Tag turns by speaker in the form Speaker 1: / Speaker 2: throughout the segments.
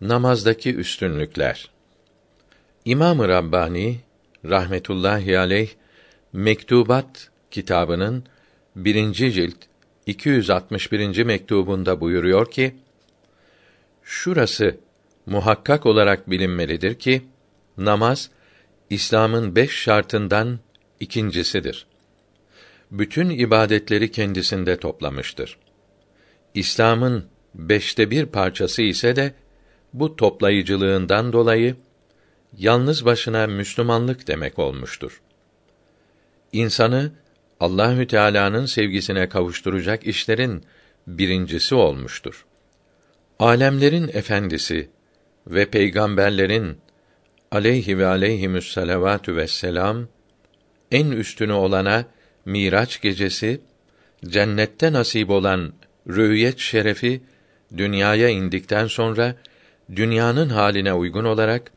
Speaker 1: Namazdaki üstünlükler. İmam-ı Rabbani rahmetullahi aleyh Mektubat kitabının birinci cilt 261. mektubunda buyuruyor ki: Şurası muhakkak olarak bilinmelidir ki namaz İslam'ın beş şartından ikincisidir. Bütün ibadetleri kendisinde toplamıştır. İslam'ın beşte bir parçası ise de bu toplayıcılığından dolayı yalnız başına Müslümanlık demek olmuştur. İnsanı Allahü Teala'nın sevgisine kavuşturacak işlerin birincisi olmuştur. Alemlerin efendisi ve peygamberlerin aleyhi ve aleyhimüs salavatü vesselam en üstünü olana Miraç gecesi cennette nasip olan rüyet şerefi dünyaya indikten sonra dünyanın haline uygun olarak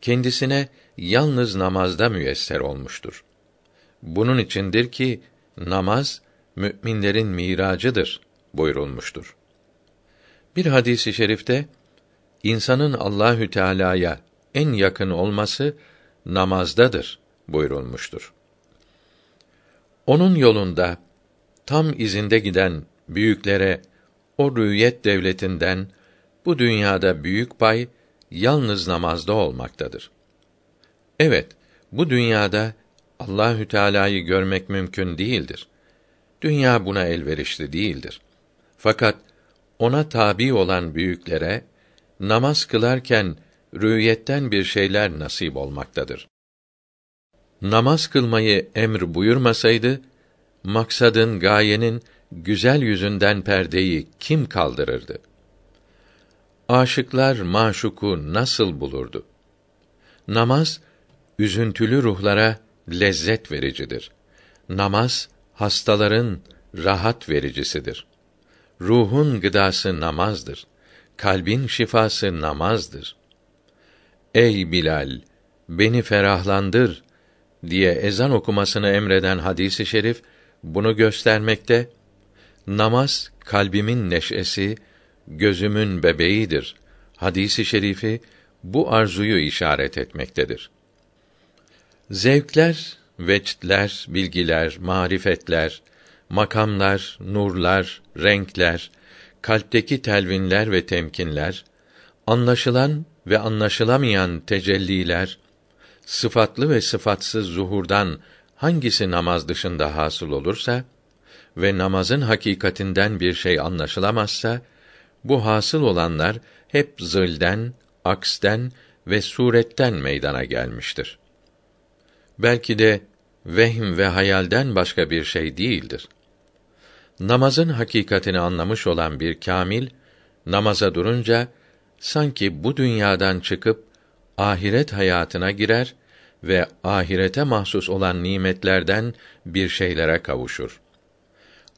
Speaker 1: kendisine yalnız namazda müyesser olmuştur. Bunun içindir ki namaz müminlerin miracıdır buyurulmuştur. Bir hadisi i şerifte insanın Allahü Teala'ya en yakın olması namazdadır buyurulmuştur. Onun yolunda tam izinde giden büyüklere o rüyet devletinden bu dünyada büyük pay yalnız namazda olmaktadır. Evet, bu dünyada Allahü Teala'yı görmek mümkün değildir. Dünya buna elverişli değildir. Fakat ona tabi olan büyüklere namaz kılarken rüyetten bir şeyler nasip olmaktadır. Namaz kılmayı emr buyurmasaydı maksadın, gayenin güzel yüzünden perdeyi kim kaldırırdı? Aşıklar maşuku nasıl bulurdu? Namaz üzüntülü ruhlara lezzet vericidir. Namaz hastaların rahat vericisidir. Ruhun gıdası namazdır. Kalbin şifası namazdır. Ey Bilal, beni ferahlandır diye ezan okumasını emreden hadisi şerif bunu göstermekte. Namaz kalbimin neşesi, gözümün bebeğidir. Hadisi şerifi bu arzuyu işaret etmektedir. Zevkler, veçtler, bilgiler, marifetler, makamlar, nurlar, renkler, kalpteki telvinler ve temkinler, anlaşılan ve anlaşılamayan tecelliler, sıfatlı ve sıfatsız zuhurdan hangisi namaz dışında hasıl olursa ve namazın hakikatinden bir şey anlaşılamazsa, bu hasıl olanlar hep zılden, aksten ve suretten meydana gelmiştir. Belki de vehim ve hayalden başka bir şey değildir. Namazın hakikatini anlamış olan bir kamil namaza durunca sanki bu dünyadan çıkıp ahiret hayatına girer ve ahirete mahsus olan nimetlerden bir şeylere kavuşur.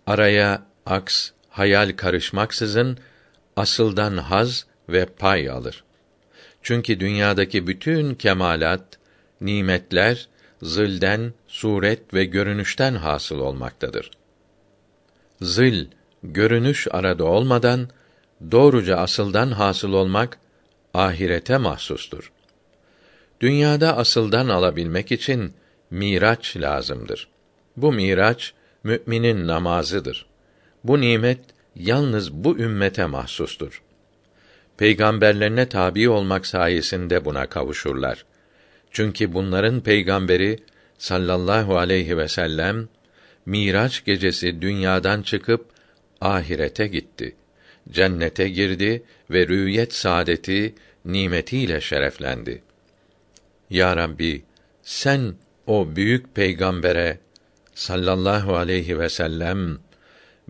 Speaker 1: Araya aks, hayal karışmaksızın asıldan haz ve pay alır. Çünkü dünyadaki bütün kemalat, nimetler zilden, suret ve görünüşten hasıl olmaktadır. Zil, görünüş arada olmadan doğruca asıldan hasıl olmak ahirete mahsustur. Dünyada asıldan alabilmek için miraç lazımdır. Bu miraç müminin namazıdır. Bu nimet yalnız bu ümmete mahsustur. Peygamberlerine tabi olmak sayesinde buna kavuşurlar. Çünkü bunların peygamberi sallallahu aleyhi ve sellem Miraç gecesi dünyadan çıkıp ahirete gitti. Cennete girdi ve rüyet saadeti nimetiyle şereflendi. Ya Rabbi, sen o büyük peygambere sallallahu aleyhi ve sellem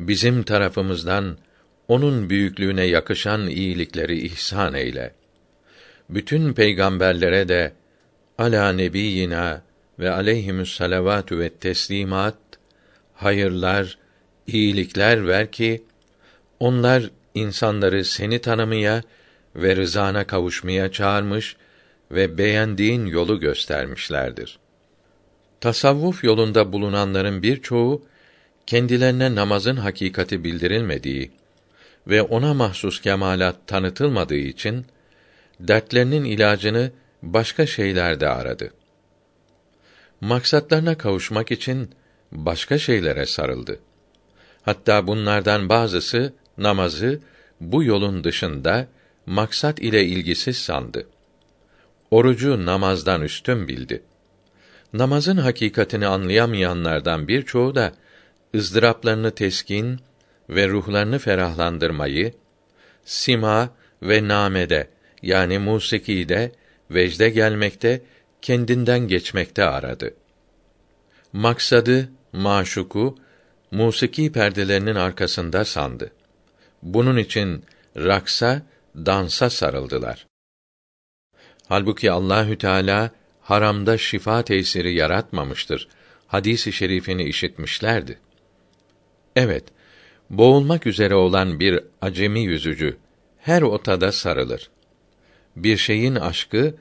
Speaker 1: bizim tarafımızdan onun büyüklüğüne yakışan iyilikleri ihsan eyle. Bütün peygamberlere de ala nebiyina ve aleyhimüs salavatü ve teslimat hayırlar, iyilikler ver ki onlar insanları seni tanımaya ve rızana kavuşmaya çağırmış ve beğendiğin yolu göstermişlerdir. Tasavvuf yolunda bulunanların birçoğu kendilerine namazın hakikati bildirilmediği ve ona mahsus kemalat tanıtılmadığı için dertlerinin ilacını başka şeylerde aradı. Maksatlarına kavuşmak için başka şeylere sarıldı. Hatta bunlardan bazısı namazı bu yolun dışında maksat ile ilgisiz sandı. Orucu namazdan üstün bildi. Namazın hakikatini anlayamayanlardan birçoğu da ızdıraplarını teskin ve ruhlarını ferahlandırmayı sima ve namede yani musikide vecde gelmekte kendinden geçmekte aradı. Maksadı, maşuku musiki perdelerinin arkasında sandı. Bunun için raksa, dansa sarıldılar. Halbuki Allahü Teala haramda şifa tesiri yaratmamıştır. Hadisi şerifini işitmişlerdi. Evet, boğulmak üzere olan bir acemi yüzücü her otada sarılır. Bir şeyin aşkı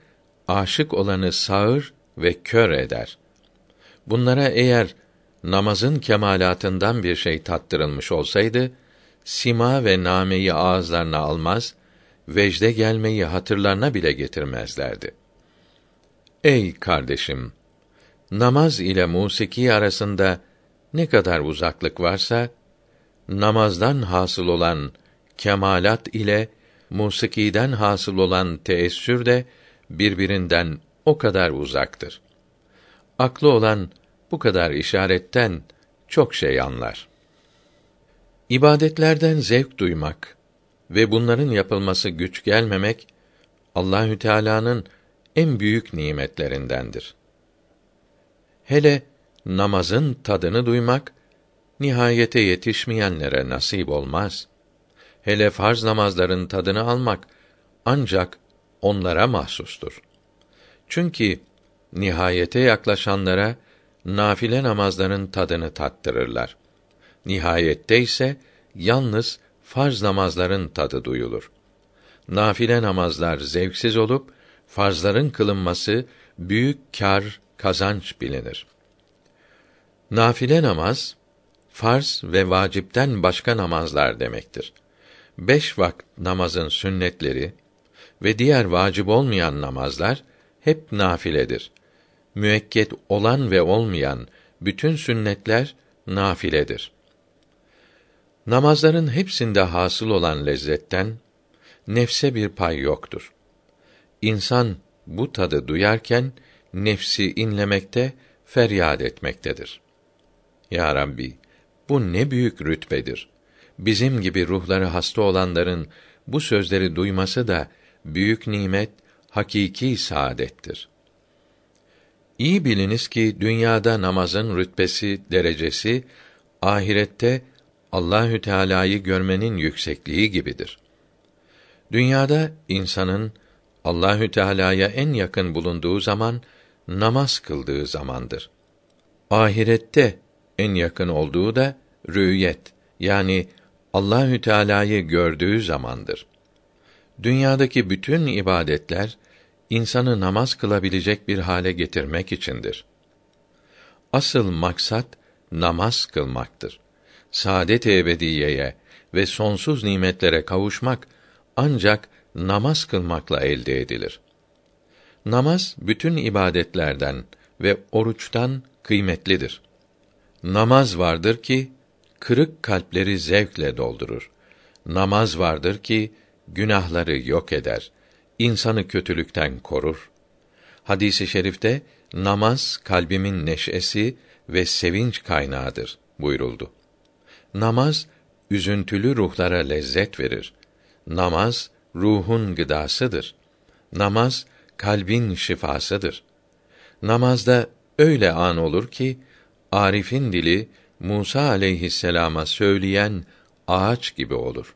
Speaker 1: aşık olanı sağır ve kör eder. Bunlara eğer namazın kemalatından bir şey tattırılmış olsaydı, sima ve nameyi ağızlarına almaz, vecde gelmeyi hatırlarına bile getirmezlerdi. Ey kardeşim! Namaz ile musiki arasında ne kadar uzaklık varsa, namazdan hasıl olan kemalat ile musikiden hasıl olan teessür de birbirinden o kadar uzaktır. Aklı olan bu kadar işaretten çok şey anlar. İbadetlerden zevk duymak ve bunların yapılması güç gelmemek Allahü Teala'nın en büyük nimetlerindendir. Hele namazın tadını duymak nihayete yetişmeyenlere nasip olmaz. Hele farz namazların tadını almak ancak onlara mahsustur. Çünkü nihayete yaklaşanlara nafile namazların tadını tattırırlar. Nihayette ise yalnız farz namazların tadı duyulur. Nafile namazlar zevksiz olup farzların kılınması büyük kar, kazanç bilinir. Nafile namaz farz ve vacipten başka namazlar demektir. Beş vakit namazın sünnetleri ve diğer vacip olmayan namazlar hep nafiledir. Müekket olan ve olmayan bütün sünnetler nafiledir. Namazların hepsinde hasıl olan lezzetten nefse bir pay yoktur. İnsan bu tadı duyarken nefsi inlemekte, feryat etmektedir. Ya Rabbi, bu ne büyük rütbedir. Bizim gibi ruhları hasta olanların bu sözleri duyması da büyük nimet, hakiki saadettir. İyi biliniz ki dünyada namazın rütbesi, derecesi ahirette Allahü Teala'yı görmenin yüksekliği gibidir. Dünyada insanın Allahü Teala'ya en yakın bulunduğu zaman namaz kıldığı zamandır. Ahirette en yakın olduğu da rüyet yani Allahü Teala'yı gördüğü zamandır. Dünyadaki bütün ibadetler insanı namaz kılabilecek bir hale getirmek içindir. Asıl maksat namaz kılmaktır. Saadet ebediyeye ve sonsuz nimetlere kavuşmak ancak namaz kılmakla elde edilir. Namaz bütün ibadetlerden ve oruçtan kıymetlidir. Namaz vardır ki kırık kalpleri zevkle doldurur. Namaz vardır ki günahları yok eder. insanı kötülükten korur. Hadisi i şerifte namaz kalbimin neşesi ve sevinç kaynağıdır buyuruldu. Namaz üzüntülü ruhlara lezzet verir. Namaz ruhun gıdasıdır. Namaz kalbin şifasıdır. Namazda öyle an olur ki Arif'in dili Musa aleyhisselama söyleyen ağaç gibi olur.